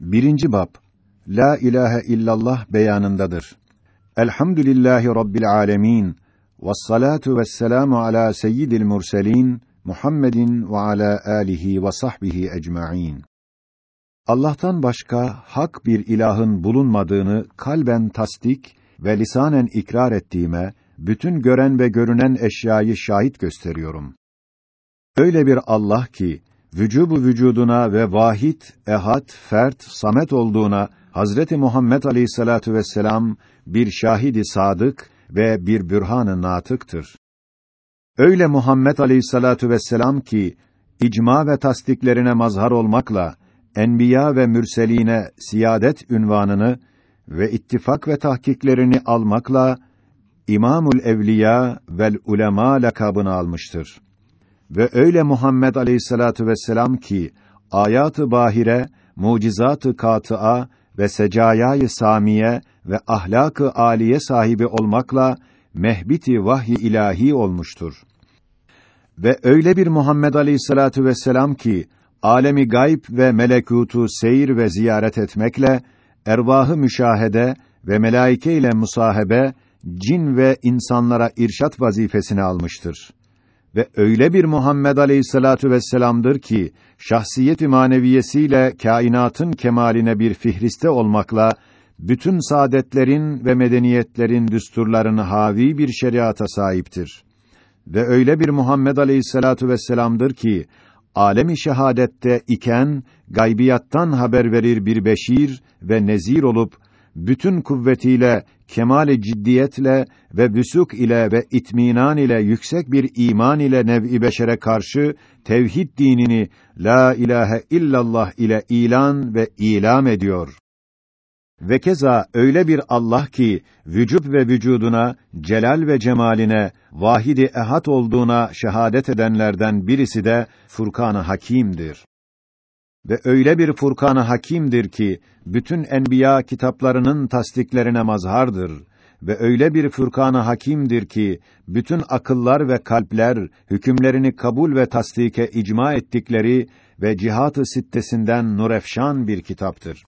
Birinci bab La ilahe illallah beyanındadır. Elhamdülillahi Rabbil alemin. Vessalatu vesselamu ala seyyidil murselin Muhammedin ve ala alihi ve sahbihi ecmaîn. Allah'tan başka hak bir ilahın bulunmadığını kalben tasdik ve lisanen ikrar ettiğime bütün gören ve görünen eşyayı şahit gösteriyorum. Öyle bir Allah ki vücubu vücuduna ve vahid, ehad, fert, samet olduğuna Hazreti Muhammed Aleyhissalatu vesselam bir şahidi sadık ve bir bürhan-ı natıktır. Öyle Muhammed Aleyhissalatu vesselam ki icma ve tasdiklerine mazhar olmakla enbiya ve mürseline siyadet ünvanını ve ittifak ve tahkiklerini almakla İmamul Evliya vel Ulema lakabını almıştır. Ve öyle Muhammed Aleyhissalatu vesselam ki ayat-ı bahire, mucizat-ı katıa ve secayayı samiye ve ahlak-ı aliye sahibi olmakla mehbiti vahyi ilahi olmuştur. Ve öyle bir Muhammed Aleyhissalatu vesselam ki alemi gayb ve melekutu seyir ve ziyaret etmekle ervahı müşahede ve melaike ile musahabe cin ve insanlara irşat vazifesini almıştır. Ve öyle bir Muhammed Aleyhissalatu vesselam'dır ki şahsiyet-i maneviyesiyle kainatın kemaline bir fihriste olmakla bütün saadetlerin ve medeniyetlerin düsturlarını havi bir şeriata sahiptir. Ve öyle bir Muhammed Aleyhissalatu vesselam'dır ki alemi şehadette iken gaybiyattan haber verir bir beşir ve nezir olup bütün kuvvetiyle, kemale ciddiyetle ve vüsuk ile ve itminan ile yüksek bir iman ile nev'i beşere karşı tevhid dinini la ilahe illallah ile ilan ve ilam ediyor. Ve keza öyle bir Allah ki vücub ve vücuduna, celal ve cemaline, vahidi ehad olduğuna şehadet edenlerden birisi de Furkan-ı Hakîm'dir. Ve öyle bir Furkan-ı Hakîm'dir ki bütün enbiya kitaplarının tasdiklerine mazhardır ve öyle bir Furkan-ı Hakîm'dir ki bütün akıllar ve kalpler hükümlerini kabul ve tasdike icma ettikleri ve cihat-ı sittesinden nurefşan bir kitaptır.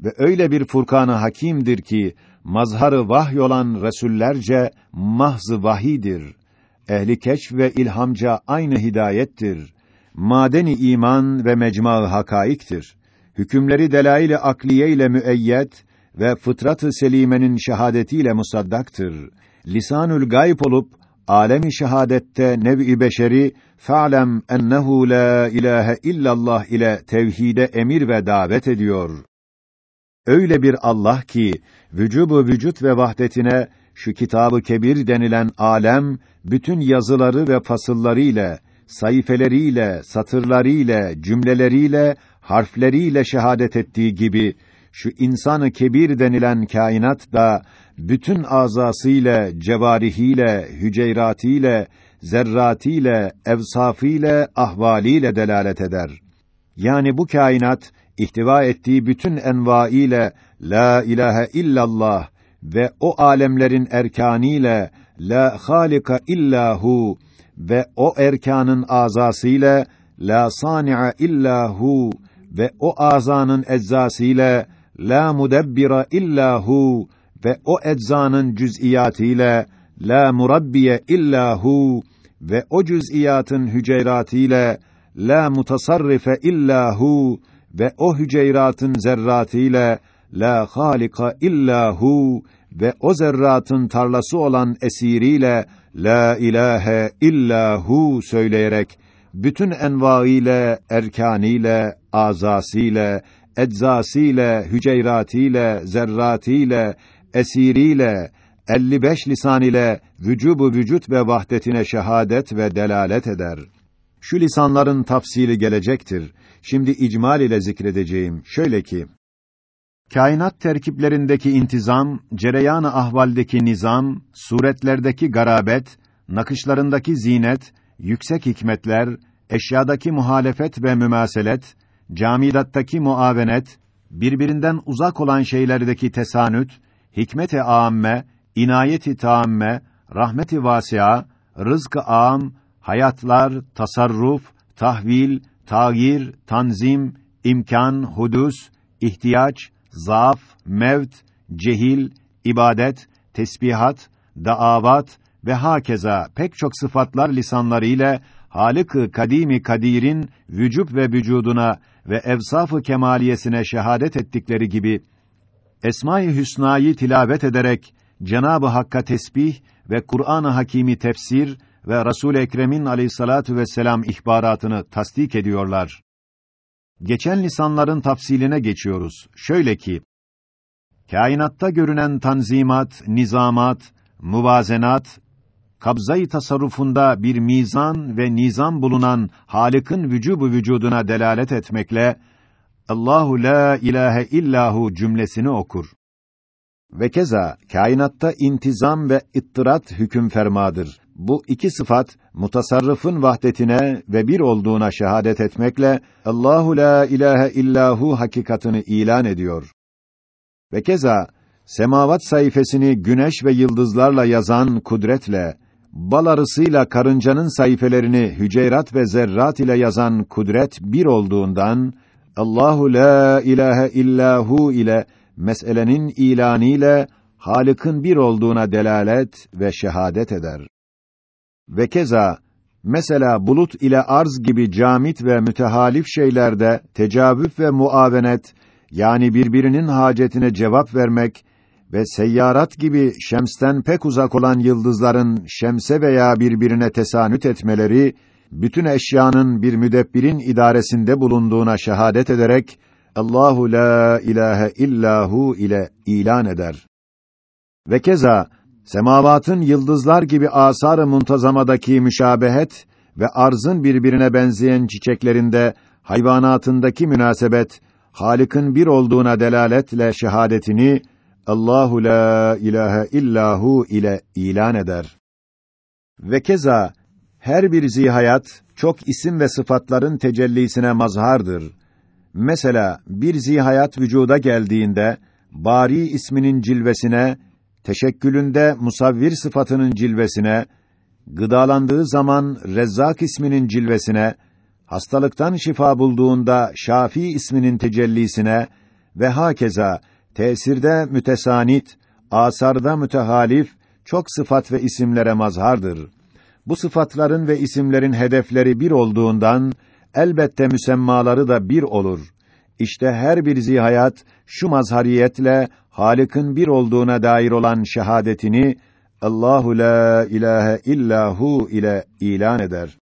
Ve öyle bir Furkan-ı Hakîm'dir ki mazharı vahy olan resullerce mahz-ı vahidir. Ehli keşf ve ilhamca aynı hidayettir. Madeni iman ve mecma-ı hakaiktir. Hükümleri delail-i akliye ile müeyyet ve fıtrat-ı selimenin şehadetiyle musaddaktır. Lisanül gayb olup alemi şehadette nev'i beşeri fa'lem ennehu la ilahe illallah ile tevhide emir ve davet ediyor. Öyle bir Allah ki vücubu vücut ve vahdetine şu kitabı kebir denilen alem bütün yazıları ve fasıllarıyla, sayfeleriyle, satırlarıyla, cümleleriyle, harfleriyle şehadet ettiği gibi şu insanı kebir denilen kainat da bütün azasıyla, cevarihiyle, hüceyratiyle, zerratiyle, evsafıyla, ahvaliyle delalet eder. Yani bu kainat ihtiva ettiği bütün envaiyle la ilahe illallah ve o alemlerin erkaniyle la halika illahu ve o erkanın azasıyla la sani'a illahu ve o azanın eczasıyla la mudebbira illahu ve o eczanın cüz'iyatıyla la murabbiye illahu ve o cüz'iyatın hüceyratıyla la mutasarrife illahu ve o hüceyratın zerratıyla la halika illahu ve o zerratın tarlası olan esiriyle la ilahe illahu söyleyerek bütün envaiyle, erkaniyle, azasiyle, eczasiyle, hüceyratiyle, zerratiyle, esiriyle, 55 lisan ile vücubu vücut ve vahdetine şehadet ve delalet eder. Şu lisanların tafsili gelecektir. Şimdi icmal ile zikredeceğim. Şöyle ki, kainat terkiplerindeki intizam, cereyan-ı ahvaldeki nizam, suretlerdeki garabet, nakışlarındaki zinet, yüksek hikmetler, eşyadaki muhalefet ve mümaselet, camidattaki muavenet, birbirinden uzak olan şeylerdeki tesanüt, hikmet-i âmme, inayet-i tâmme, rahmet-i vâsi'a, rızk-ı âm, hayatlar, tasarruf, tahvil, tağyir, tanzim, imkan, hudus, ihtiyaç, zaaf, mevt, cehil, ibadet, tesbihat, daavat ve hakeza pek çok sıfatlar lisanları ile Halık-ı Kadimi Kadir'in vücub ve vücuduna ve evsaf-ı kemaliyesine şehadet ettikleri gibi Esma-i Hüsna'yı tilavet ederek Cenab-ı Hakk'a tesbih ve Kur'an-ı Hakîm'i tefsir ve Resul-i Ekrem'in aleyhissalatu vesselam ihbaratını tasdik ediyorlar. Geçen lisanların tafsiline geçiyoruz. Şöyle ki, kainatta görünen tanzimat, nizamat, muvazenat, kabzayı tasarrufunda bir mizan ve nizam bulunan Halık'ın vücubu vücuduna delalet etmekle Allahu la ilahe illahu cümlesini okur. Ve keza kainatta intizam ve ittirat hüküm fermadır. Bu iki sıfat mutasarrıfın vahdetine ve bir olduğuna şehadet etmekle Allahu la ilahe illahu hakikatını ilan ediyor. Ve keza semavat sayfasını güneş ve yıldızlarla yazan kudretle bal arısıyla karıncanın sayfelerini hüceyrat ve zerrat ile yazan kudret bir olduğundan Allahu la ilahe illahu ile meselenin ilaniyle Halık'ın bir olduğuna delalet ve şehadet eder. Ve keza mesela bulut ile arz gibi camit ve mütehalif şeylerde tecavüf ve muavenet yani birbirinin hacetine cevap vermek ve seyyarat gibi şemsten pek uzak olan yıldızların şemse veya birbirine tesanüt etmeleri bütün eşyanın bir müdebbirin idaresinde bulunduğuna şehadet ederek Allahu la ilahe illahu ile ilan eder. Ve keza semavatın yıldızlar gibi asar-ı muntazamadaki müşabehet ve arzın birbirine benzeyen çiçeklerinde hayvanatındaki münasebet Halık'ın bir olduğuna delaletle şehadetini Allahu la ilahe illahu ile ilan eder. Ve keza her bir zihayat çok isim ve sıfatların tecellisine mazhardır. Mesela bir zihayat vücuda geldiğinde Bari isminin cilvesine, teşekkülünde musavvir sıfatının cilvesine, gıdalandığı zaman Rezzak isminin cilvesine, hastalıktan şifa bulduğunda Şafi isminin tecellisine ve hakeza tesirde mütesanit, asarda mütehalif çok sıfat ve isimlere mazhardır. Bu sıfatların ve isimlerin hedefleri bir olduğundan elbette müsemmaları da bir olur. İşte her bir zihayat şu mazhariyetle Halık'ın bir olduğuna dair olan şehadetini Allahu la ilahe illahu ile ilan eder.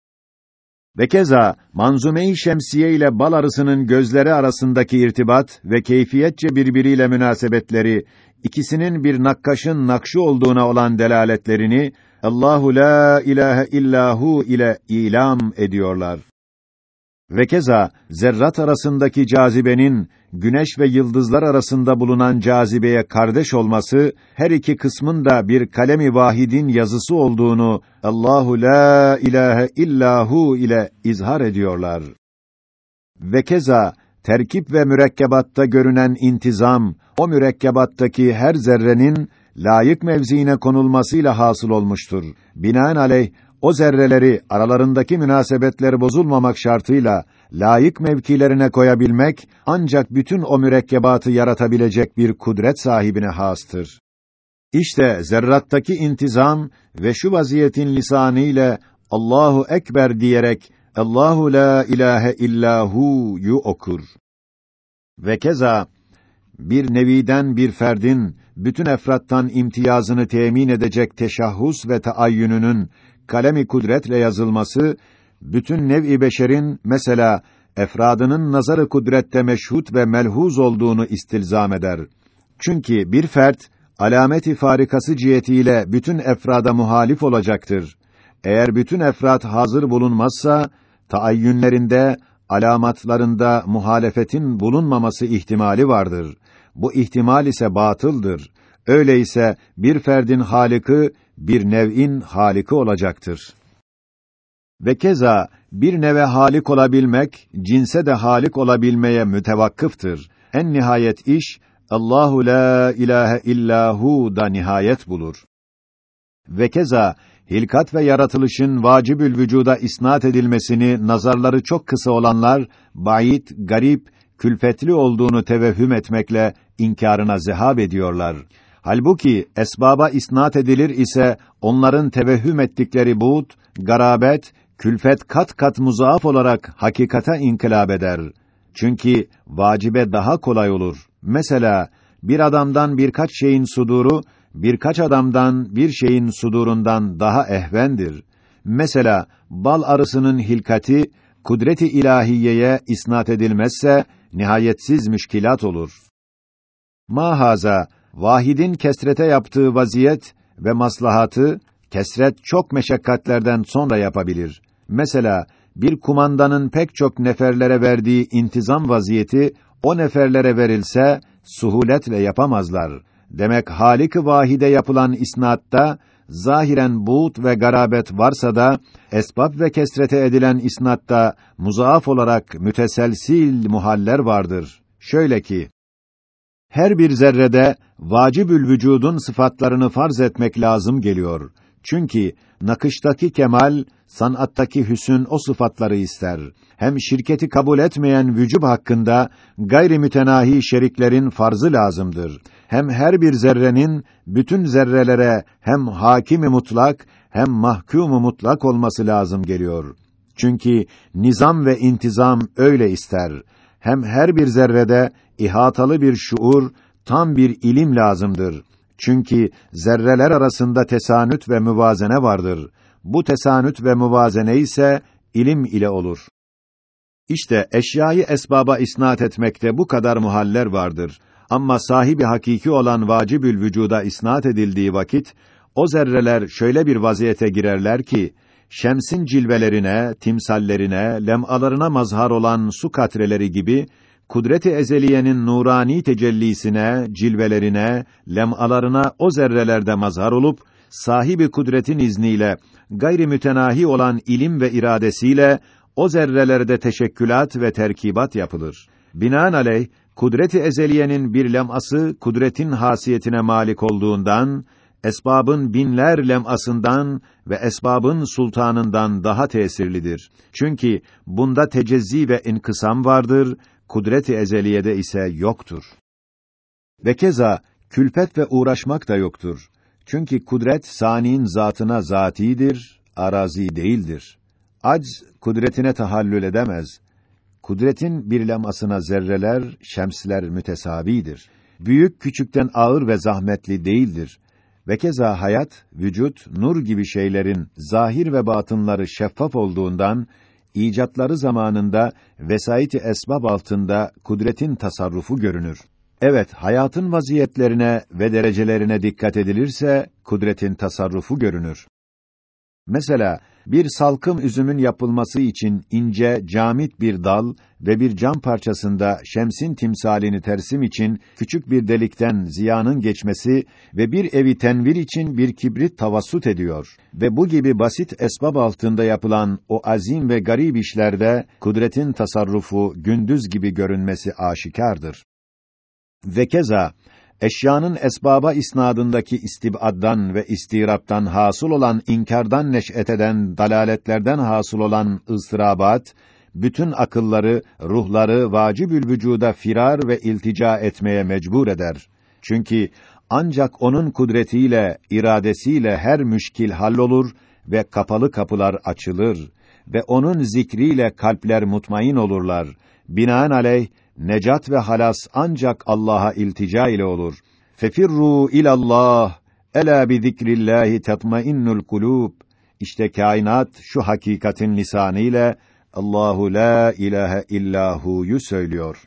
Ve keza manzume-i şemsiye ile bal arısının gözleri arasındaki irtibat ve keyfiyetçe birbiriyle münasebetleri ikisinin bir nakkaşın nakşı olduğuna olan delaletlerini Allahu la ilahe illahu ile ilam ediyorlar. Ve keza zerrat arasındaki cazibenin güneş ve yıldızlar arasında bulunan cazibeye kardeş olması her iki kısmın da bir kalemi vahidin yazısı olduğunu Allahu la ilahe illahu ile izhar ediyorlar. Ve keza terkip ve mürekkebatta görünen intizam o mürekkebattaki her zerrenin layık mevziine konulmasıyla hasıl olmuştur. Binaenaleyh o zerreleri aralarındaki münasebetleri bozulmamak şartıyla layık mevkilerine koyabilmek ancak bütün o mürekkebatı yaratabilecek bir kudret sahibine hastır. İşte zerrattaki intizam ve şu vaziyetin lisanı ile Allahu ekber diyerek Allahu la ilahe illahu okur. Ve keza bir neviden bir ferdin bütün efrattan imtiyazını temin edecek teşahhus ve taayyününün kalemi kudretle yazılması bütün nev'i beşerin mesela efradının nazarı kudrette meşhut ve melhuz olduğunu istilzam eder. Çünkü bir fert alameti farikası cihetiyle bütün efrada muhalif olacaktır. Eğer bütün efrat hazır bulunmazsa taayyünlerinde, alamatlarında muhalefetin bulunmaması ihtimali vardır. Bu ihtimal ise batıldır. Öyleyse bir ferdin halikı bir nev'in haliki olacaktır. Ve keza bir neve halik olabilmek cinse de halik olabilmeye mütevakkıftır. En nihayet iş Allahu la ilahe illahu da nihayet bulur. Ve keza hilkat ve yaratılışın vacibül vücuda isnat edilmesini nazarları çok kısa olanlar bayit, garip, külfetli olduğunu tevehhüm etmekle inkarına zehab ediyorlar. Halbuki esbaba isnat edilir ise onların tevehhüm ettikleri buğd, garabet, külfet kat kat muzaaf olarak hakikata inkılap eder. Çünkü vacibe daha kolay olur. Mesela bir adamdan birkaç şeyin suduru birkaç adamdan bir şeyin sudurundan daha ehvendir. Mesela bal arısının hilkati kudreti ilahiyeye isnat edilmezse nihayetsiz müşkilat olur. Mahaza vahidin kesrete yaptığı vaziyet ve maslahatı kesret çok meşakkatlerden sonra yapabilir. Mesela bir kumandanın pek çok neferlere verdiği intizam vaziyeti o neferlere verilse suhuletle yapamazlar. Demek Halik-i Vahide yapılan isnatta zahiren buğut ve garabet varsa da esbab ve kesrete edilen isnatta muzaaf olarak müteselsil muhaller vardır. Şöyle ki her bir zerrede vacibül vücudun sıfatlarını farz etmek lazım geliyor. Çünkü nakıştaki kemal, sanattaki hüsün o sıfatları ister. Hem şirketi kabul etmeyen vücub hakkında gayri mütenahi şeriklerin farzı lazımdır. Hem her bir zerrenin bütün zerrelere hem hakimi mutlak hem mahkumu mutlak olması lazım geliyor. Çünkü nizam ve intizam öyle ister. Hem her bir zerrede ihatalı bir şuur, tam bir ilim lazımdır. Çünkü zerreler arasında tesanüt ve müvazene vardır. Bu tesanüt ve müvazene ise ilim ile olur. İşte eşyayı esbaba isnat etmekte bu kadar muhaller vardır. Ama sahibi hakiki olan vacibül vücuda isnat edildiği vakit o zerreler şöyle bir vaziyete girerler ki şemsin cilvelerine, timsallerine, lemalarına mazhar olan su katreleri gibi kudret-i ezeliyenin nurani tecellisine, cilvelerine, lemalarına o zerrelerde mazhar olup sahibi kudretin izniyle gayri mütenahi olan ilim ve iradesiyle o zerrelerde teşekkülat ve terkibat yapılır. Binaenaleyh kudret-i ezeliyenin bir leması kudretin hasiyetine malik olduğundan esbabın binler lemasından ve esbabın sultanından daha tesirlidir. Çünkü bunda tecezzi ve inkısam vardır, kudret-i ezeliyede ise yoktur. Ve keza külfet ve uğraşmak da yoktur. Çünkü kudret saniin zatına zatidir, arazi değildir. Acz kudretine tahallül edemez. Kudretin bir lemasına zerreler, şemsler mütesavidir. Büyük küçükten ağır ve zahmetli değildir. Ve keza hayat, vücut, nur gibi şeylerin zahir ve batınları şeffaf olduğundan icatları zamanında vesayeti esbab altında kudretin tasarrufu görünür. Evet, hayatın vaziyetlerine ve derecelerine dikkat edilirse kudretin tasarrufu görünür. Mesela bir salkım üzümün yapılması için ince, camit bir dal ve bir cam parçasında şemsin timsalini tersim için küçük bir delikten ziyanın geçmesi ve bir evi tenvir için bir kibrit tavassut ediyor. Ve bu gibi basit esbab altında yapılan o azim ve garip işlerde kudretin tasarrufu gündüz gibi görünmesi aşikardır. Ve keza eşyanın esbaba isnadındaki istibaddan ve istiraptan hasıl olan inkardan neş'et eden dalaletlerden hasıl olan ıstırabat bütün akılları, ruhları vacibül vücuda firar ve iltica etmeye mecbur eder. Çünkü ancak onun kudretiyle, iradesiyle her müşkil hallolur ve kapalı kapılar açılır ve onun zikriyle kalpler mutmain olurlar. Binaenaleyh necat ve halas ancak Allah'a iltica ile olur. Fefirru ilallah ela bi zikrillahi tatmainnul kulub. İşte kainat şu hakikatin lisanı ile Allahu la ilahe illahu söylüyor.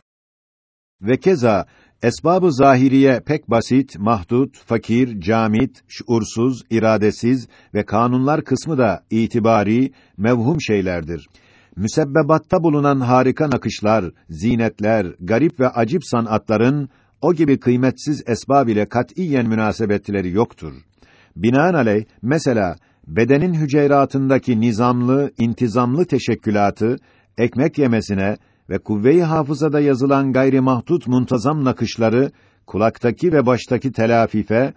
Ve keza esbabı zahiriye pek basit, mahdut, fakir, camit, şuursuz, iradesiz ve kanunlar kısmı da itibari, mevhum şeylerdir müsebbebatta bulunan harika nakışlar, zinetler, garip ve acip sanatların o gibi kıymetsiz esbab ile katiyen münasebetleri yoktur. Binaenaleyh mesela bedenin hücreatındaki nizamlı, intizamlı teşekkülatı ekmek yemesine ve kuvve-i hafızada yazılan gayri mahdut muntazam nakışları kulaktaki ve baştaki telafife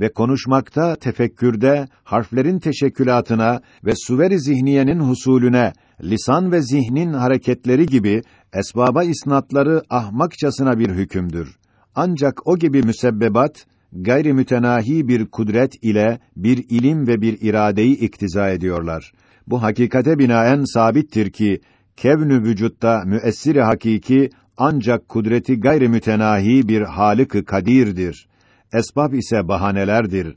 ve konuşmakta, tefekkürde, harflerin teşekkülatına ve suver-i zihniyenin husulüne, lisan ve zihnin hareketleri gibi esbaba isnatları ahmakçasına bir hükümdür. Ancak o gibi müsebbebat, gayri mütenahi bir kudret ile bir ilim ve bir iradeyi iktiza ediyorlar. Bu hakikate binaen sabittir ki, kevnü vücutta müessir hakiki ancak kudreti gayri mütenahi bir halık kadirdir. Esbab ise bahanelerdir.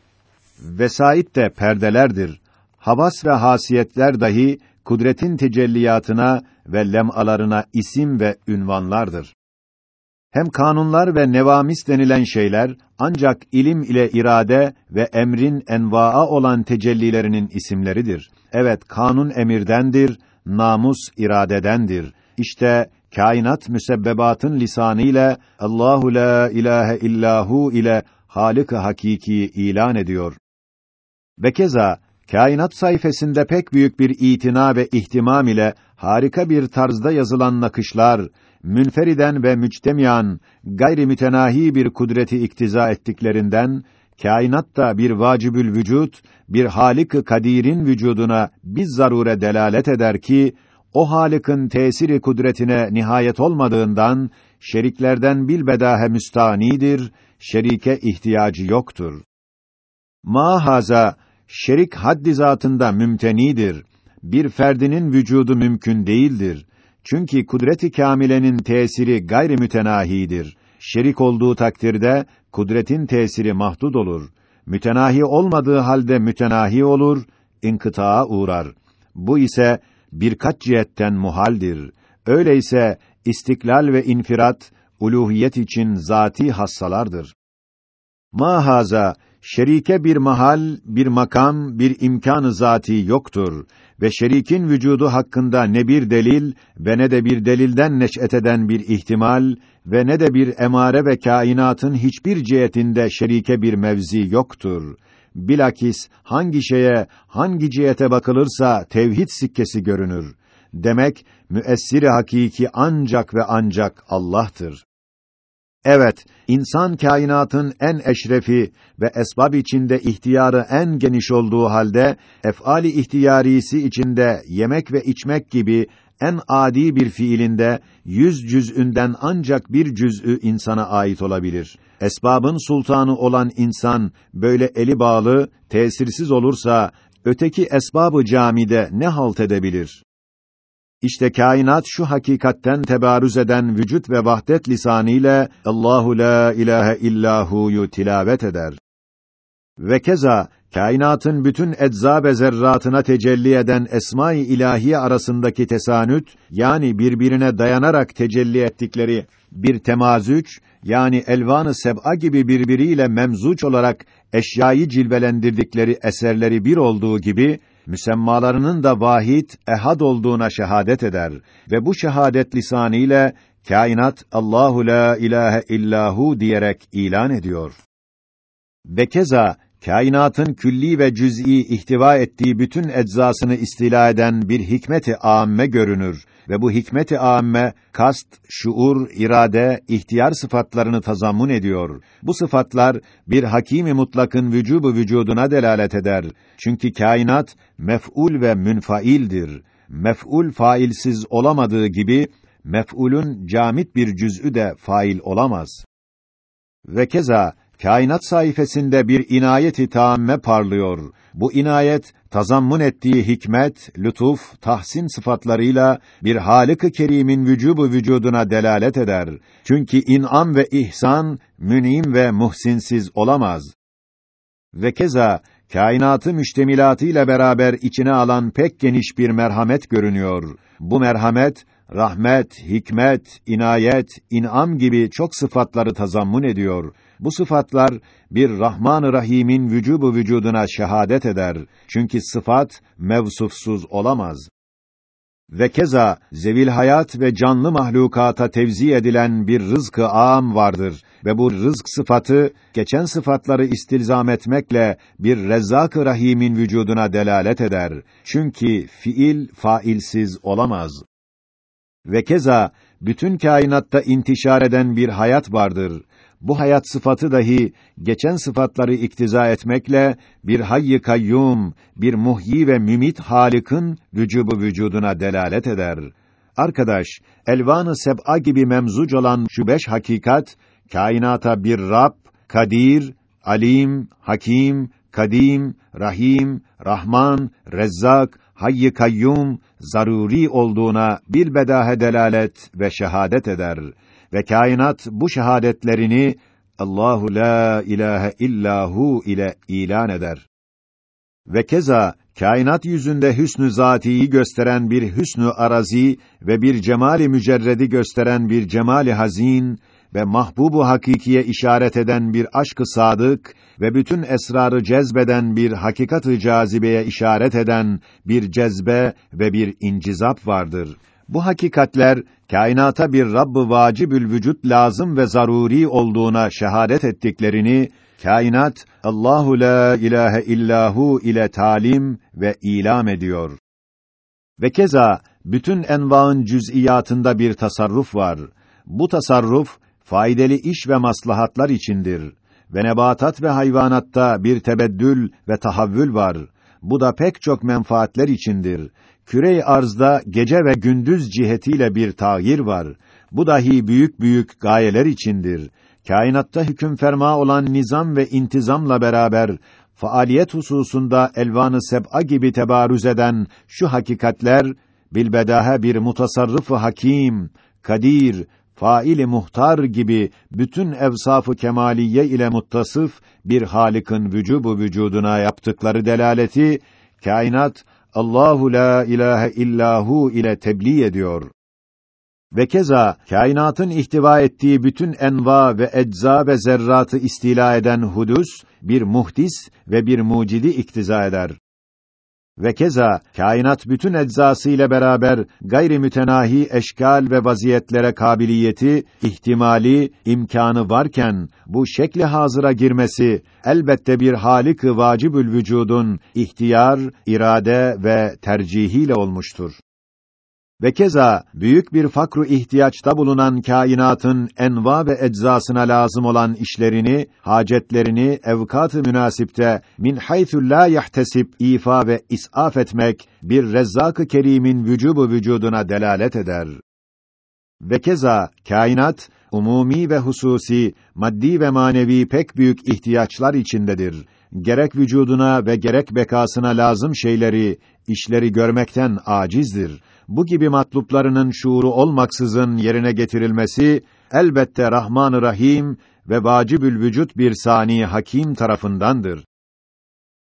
Vesait de perdelerdir. Havas ve hasiyetler dahi kudretin tecelliyatına ve lemalarına isim ve ünvanlardır. Hem kanunlar ve nevamis denilen şeyler ancak ilim ile irade ve emrin envaa olan tecellilerinin isimleridir. Evet, kanun emirdendir, namus iradedendir. İşte kainat müsebbebatın lisanı ile Allahu la ilahe illahu ile Halık-ı Hakiki ilan ediyor. Ve keza kainat sayfasında pek büyük bir itina ve ihtimam ile harika bir tarzda yazılan nakışlar, münferiden ve müctemiyan, gayri mütenahi bir kudreti iktiza ettiklerinden, kainat da bir vacibül vücut, bir Halik-ı Kadir'in vücuduna biz zarure delalet eder ki, o Halık'ın tesiri kudretine nihayet olmadığından, şeriklerden bilbedahe müstanidir, şerike ihtiyacı yoktur. Mahaza, şerik haddi zatında mümtenidir. Bir ferdinin vücudu mümkün değildir. Çünkü kudret-i kamilenin tesiri gayri mütenahidir. Şerik olduğu takdirde kudretin tesiri mahdud olur. Mütenahi olmadığı halde mütenahi olur, inkıtaa uğrar. Bu ise birkaç cihetten muhaldir. Öyleyse istiklal ve infirat uluhiyet için zati hassalardır. Mahaza şerike bir mahal, bir makam, bir imkanı zati yoktur ve şerikin vücudu hakkında ne bir delil ve ne de bir delilden neş'et eden bir ihtimal ve ne de bir emare ve kainatın hiçbir cihetinde şerike bir mevzi yoktur. Bilakis hangi şeye, hangi cihete bakılırsa tevhid sikkesi görünür. Demek müessir hakiki ancak ve ancak Allah'tır. Evet, insan kainatın en eşrefi ve esbab içinde ihtiyarı en geniş olduğu halde ef'ali ihtiyarisi içinde yemek ve içmek gibi en adi bir fiilinde yüz cüz'ünden ancak bir cüz'ü insana ait olabilir. Esbabın sultanı olan insan böyle eli bağlı, tesirsiz olursa öteki esbabı camide ne halt edebilir? İşte kainat şu hakikatten tebarüz eden vücut ve vahdet lisanıyla Allahu la ilahe illahu'yu tilavet eder. Ve keza kainatın bütün ecza ve zerratına tecelli eden esma-i ilahiye arasındaki tesanüt yani birbirine dayanarak tecelli ettikleri bir temazüç yani elvanı seb'a gibi birbiriyle memzuç olarak eşyayı cilvelendirdikleri eserleri bir olduğu gibi müsemmalarının da vahid, ehad olduğuna şehadet eder ve bu şehadet lisanı ile kainat Allahu la ilahe illahu diyerek ilan ediyor. Ve keza kainatın külli ve cüz'i ihtiva ettiği bütün eczasını istila eden bir hikmeti âme görünür ve bu hikmeti âme kast, şuur, irade, ihtiyar sıfatlarını tazammun ediyor. Bu sıfatlar bir hakîm-i mutlakın vücubu vücuduna delalet eder. Çünkü kainat mef'ul ve münfaildir. Mef'ul failsiz olamadığı gibi mef'ulün camit bir cüz'ü de fail olamaz. Ve keza kainat sayfasında bir inayeti taamme parlıyor. Bu inayet tazammun ettiği hikmet, lütuf, tahsin sıfatlarıyla bir Halık-ı Kerim'in vücubu vücuduna delalet eder. Çünkü in'am ve ihsan münim ve muhsinsiz olamaz. Ve keza kainatı müştemilatıyla beraber içine alan pek geniş bir merhamet görünüyor. Bu merhamet rahmet, hikmet, inayet, in'am gibi çok sıfatları tazammun ediyor. Bu sıfatlar bir Rahman-ı Rahim'in vücubu vücuduna şehadet eder. Çünkü sıfat mevsufsuz olamaz. Ve keza zevil hayat ve canlı mahlukata tevzi edilen bir rızkı âm vardır ve bu rızk sıfatı geçen sıfatları istilzam etmekle bir Rezzak-ı Rahim'in vücuduna delalet eder. Çünkü fiil failsiz olamaz. Ve keza bütün kainatta intişar eden bir hayat vardır. bu hayat sıfatı dahi geçen sıfatları iktiza etmekle bir hayy kayyum, bir muhyi ve mümit Halık'ın vücubu vücuduna delalet eder. Arkadaş, elvanı seb'a gibi memzuc olan şu beş hakikat kainata bir Rab, Kadir, Alim, Hakim, Kadim, Rahim, Rahman, Rezzak, Hayy Kayyum zaruri olduğuna bilbedahe delalet ve şehadet eder ve kainat bu şehadetlerini Allahu la ilahe illahu ile ilan eder. Ve keza kainat yüzünde hüsnü zatiyi gösteren bir hüsnü arazi ve bir cemali mücerredi gösteren bir cemali hazin ve mahbubu hakikiye işaret eden bir aşkı sadık ve bütün esrarı cezbeden bir hakikat-ı cazibeye işaret eden bir cezbe ve bir incizap vardır. Bu hakikatler kainata bir Rabb-ı vacibül vücut lazım ve zaruri olduğuna şehadet ettiklerini kainat Allahu la ilahe illahu ile talim ve ilam ediyor. Ve keza bütün envaın cüz'iyatında bir tasarruf var. Bu tasarruf faydalı iş ve maslahatlar içindir ve nebatat ve hayvanatta bir tebeddül ve tahavvül var. Bu da pek çok menfaatler içindir. Kürey arzda gece ve gündüz cihetiyle bir tağyir var. Bu dahi büyük büyük gayeler içindir. Kainatta hüküm ferma olan nizam ve intizamla beraber faaliyet hususunda elvanı seb'a gibi tebarüz eden şu hakikatler bilbedahe bir mutasarrıf hakim, kadir, faili muhtar gibi bütün evsafı kemaliye ile muttasıf bir Halık'ın vücubu vücuduna yaptıkları delaleti kainat Allahu la ilahe illahu ile tebliğ ediyor. Ve keza kainatın ihtiva ettiği bütün enva ve ecza ve zerratı istila eden hudus bir muhdis ve bir mucidi iktiza eder. Ve keza kainat bütün eczası ile beraber gayri mütenahi eşkal ve vaziyetlere kabiliyeti, ihtimali, imkanı varken bu şekli hazıra girmesi elbette bir halik-i vacibül vücudun ihtiyar, irade ve tercihiyle olmuştur. Ve keza büyük bir fakru ihtiyaçta bulunan kainatın enva ve eczasına lazım olan işlerini, hacetlerini evkat-ı münasipte min haythu la yahtesib ifa ve isaf etmek bir Rezzak-ı Kerim'in vücubu vücuduna delalet eder. Ve keza kainat umumi ve hususi, maddi ve manevi pek büyük ihtiyaçlar içindedir. Gerek vücuduna ve gerek bekasına lazım şeyleri, işleri görmekten acizdir bu gibi matluplarının şuuru olmaksızın yerine getirilmesi elbette Rahman-ı Rahim ve vacibül vücut bir sani hakim tarafındandır.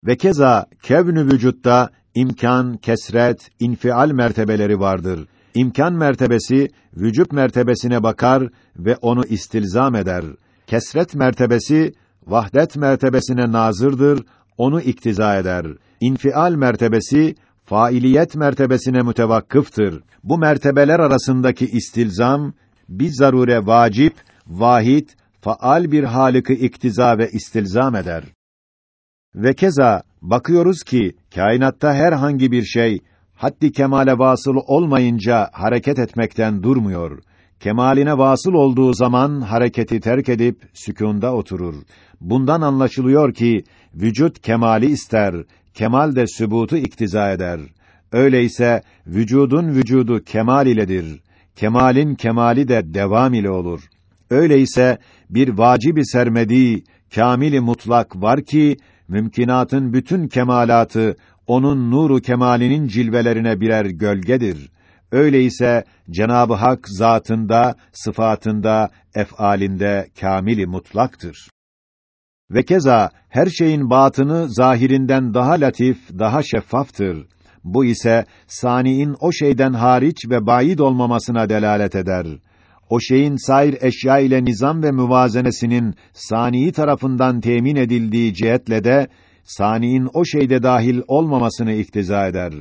Ve keza kevnü vücutta imkan, kesret, infial mertebeleri vardır. İmkan mertebesi vücut mertebesine bakar ve onu istilzam eder. Kesret mertebesi vahdet mertebesine nazırdır, onu iktiza eder. İnfial mertebesi failiyet mertebesine mütevakkıftır. Bu mertebeler arasındaki istilzam bir zarure vacip, vahid, faal bir halıkı iktiza ve istilzam eder. Ve keza bakıyoruz ki kainatta herhangi bir şey haddi kemale vasıl olmayınca hareket etmekten durmuyor. Kemaline vasıl olduğu zaman hareketi terk edip sükûnda oturur. Bundan anlaşılıyor ki vücut kemali ister, kemal de sübutu iktiza eder. Öyleyse vücudun vücudu kemal iledir. Kemalin kemali de devam ile olur. Öyleyse bir vacibi sermedi, kamili mutlak var ki mümkinatın bütün kemalatı onun nuru kemalinin cilvelerine birer gölgedir. Öyleyse Cenabı Hak zatında, sıfatında, ef'alinde kamili mutlaktır. Ve keza her şeyin batını zahirinden daha latif, daha şeffaftır. Bu ise saniin o şeyden hariç ve bayid olmamasına delalet eder. O şeyin sair eşya ile nizam ve müvazenesinin sani tarafından temin edildiği cihetle de saniin o şeyde dahil olmamasını iktiza eder.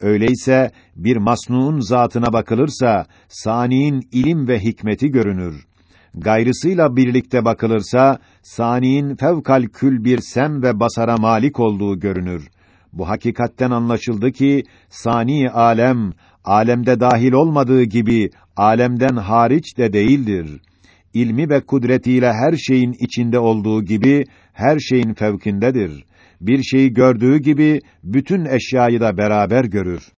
Öyleyse bir masnuun zatına bakılırsa saniin ilim ve hikmeti görünür gayrısıyla birlikte bakılırsa saniin fevkal kül bir sem ve basara malik olduğu görünür. Bu hakikatten anlaşıldı ki sani alem alemde dahil olmadığı gibi alemden hariç de değildir. ilmi ve kudretiyle her şeyin içinde olduğu gibi her şeyin fevkindedir. Bir şeyi gördüğü gibi bütün eşyayı da beraber görür.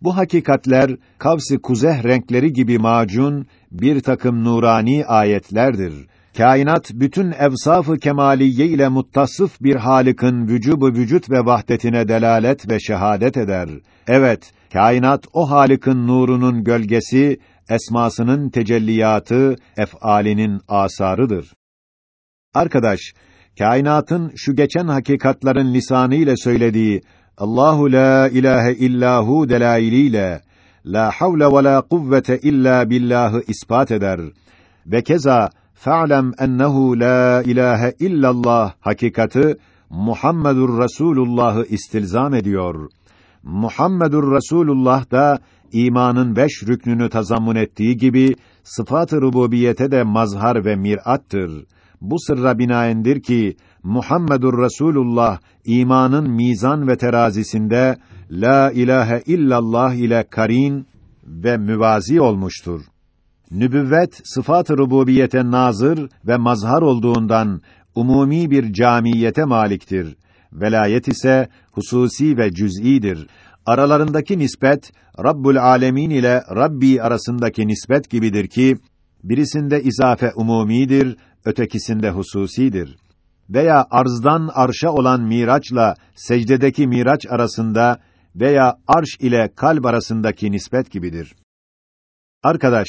Bu hakikatler kavsi kuzeh renkleri gibi macun bir takım nurani ayetlerdir. Kainat bütün evsaf-ı kemaliye ile muttasıf bir Halık'ın vücubu vücut ve vahdetine delalet ve şehadet eder. Evet, kainat o Halık'ın nurunun gölgesi, esmasının tecelliyatı, ef'alinin asarıdır. Arkadaş, kainatın şu geçen hakikatların lisanı ile söylediği Allahu la ilahe illahu delailiyle la havle ve la kuvvete illa billahı ispat eder. Ve keza fa'lem ennehu la ilahe illallah hakikati Muhammedur Resulullah'ı istilzam ediyor. Muhammedur Resulullah da imanın beş rüknünü tazammun ettiği gibi sıfat-ı rububiyete de mazhar ve mir'attır. Bu sırra binaendir ki Muhammedur Resulullah imanın mizan ve terazisinde la ilahe illallah ile karin ve müvazi olmuştur. Nübüvvet sıfat-ı rububiyete nazır ve mazhar olduğundan umumi bir camiyete maliktir. Velayet ise hususi ve cüz'idir. Aralarındaki nispet Rabbul Alemin ile Rabbi arasındaki nispet gibidir ki birisinde izafe umumidir, ötekisinde hususidir. Veya arzdan arşa olan miraçla secdedeki miraç arasında veya arş ile kalp arasındaki nispet gibidir. Arkadaş,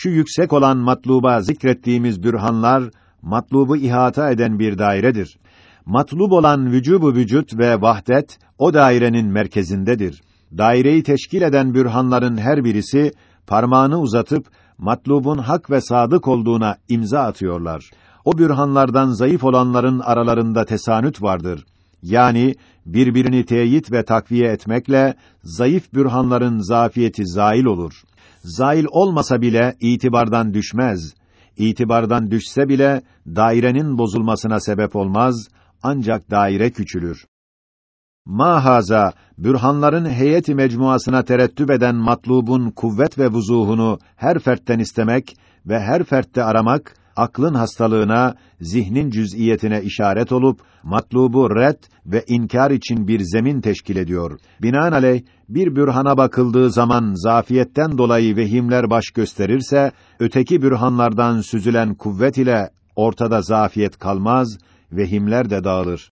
şu yüksek olan matluba zikrettiğimiz bürhanlar matlubu ihata eden bir dairedir. Matlub olan vücubu vücut ve vahdet o dairenin merkezindedir. Daireyi teşkil eden bürhanların her birisi parmağını uzatıp matlubun hak ve sadık olduğuna imza atıyorlar. O bürhanlardan zayıf olanların aralarında tesanüt vardır. Yani birbirini teyit ve takviye etmekle zayıf bürhanların zafiyeti zail olur. Zail olmasa bile itibardan düşmez. İtibardan düşse bile dairenin bozulmasına sebep olmaz, ancak daire küçülür. Mahaza, bürhanların heyeti mecmuasına terettüp eden matlubun kuvvet ve vuzuhunu her fertten istemek ve her fertte aramak, aklın hastalığına, zihnin cüz'iyetine işaret olup, matlubu red ve inkar için bir zemin teşkil ediyor. Binaenaleyh, bir bürhana bakıldığı zaman zafiyetten dolayı vehimler baş gösterirse, öteki bürhanlardan süzülen kuvvet ile ortada zafiyet kalmaz, vehimler de dağılır.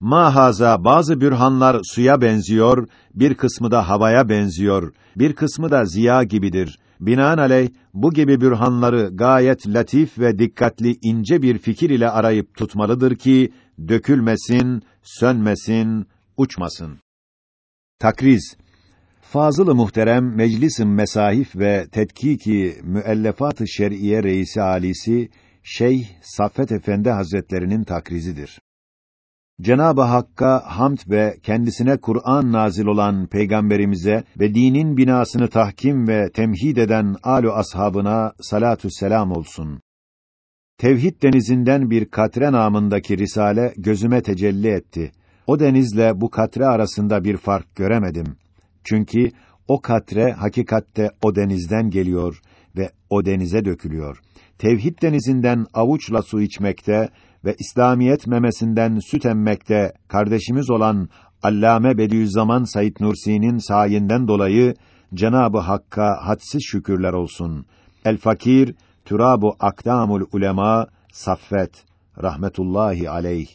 Mahaza bazı bürhanlar suya benziyor, bir kısmı da havaya benziyor, bir kısmı da ziya gibidir. Binaenaleyh bu gibi bürhanları gayet latif ve dikkatli ince bir fikir ile arayıp tutmalıdır ki dökülmesin, sönmesin, uçmasın. Takriz Fazıl-ı muhterem Meclis-i Mesahif ve Tetkiki Müellefat-ı Şer'iye Reisi alisi Şeyh Saffet Efendi Hazretlerinin takrizidir. Cenab-ı Hakk'a hamd ve kendisine Kur'an nazil olan peygamberimize ve dinin binasını tahkim ve temhid eden âlu ashabına salatü selam olsun. Tevhid denizinden bir katre namındaki risale gözüme tecelli etti. O denizle bu katre arasında bir fark göremedim. Çünkü o katre hakikatte o denizden geliyor ve o denize dökülüyor. Tevhid denizinden avuçla su içmekte ve İslamiyet memesinden süt emmekte kardeşimiz olan Allame Bediüzzaman Said Nursi'nin sayinden dolayı Cenabı Hakk'a hadsiz şükürler olsun. El Fakir Turabu Akdamul Ulema Saffet rahmetullahi aleyh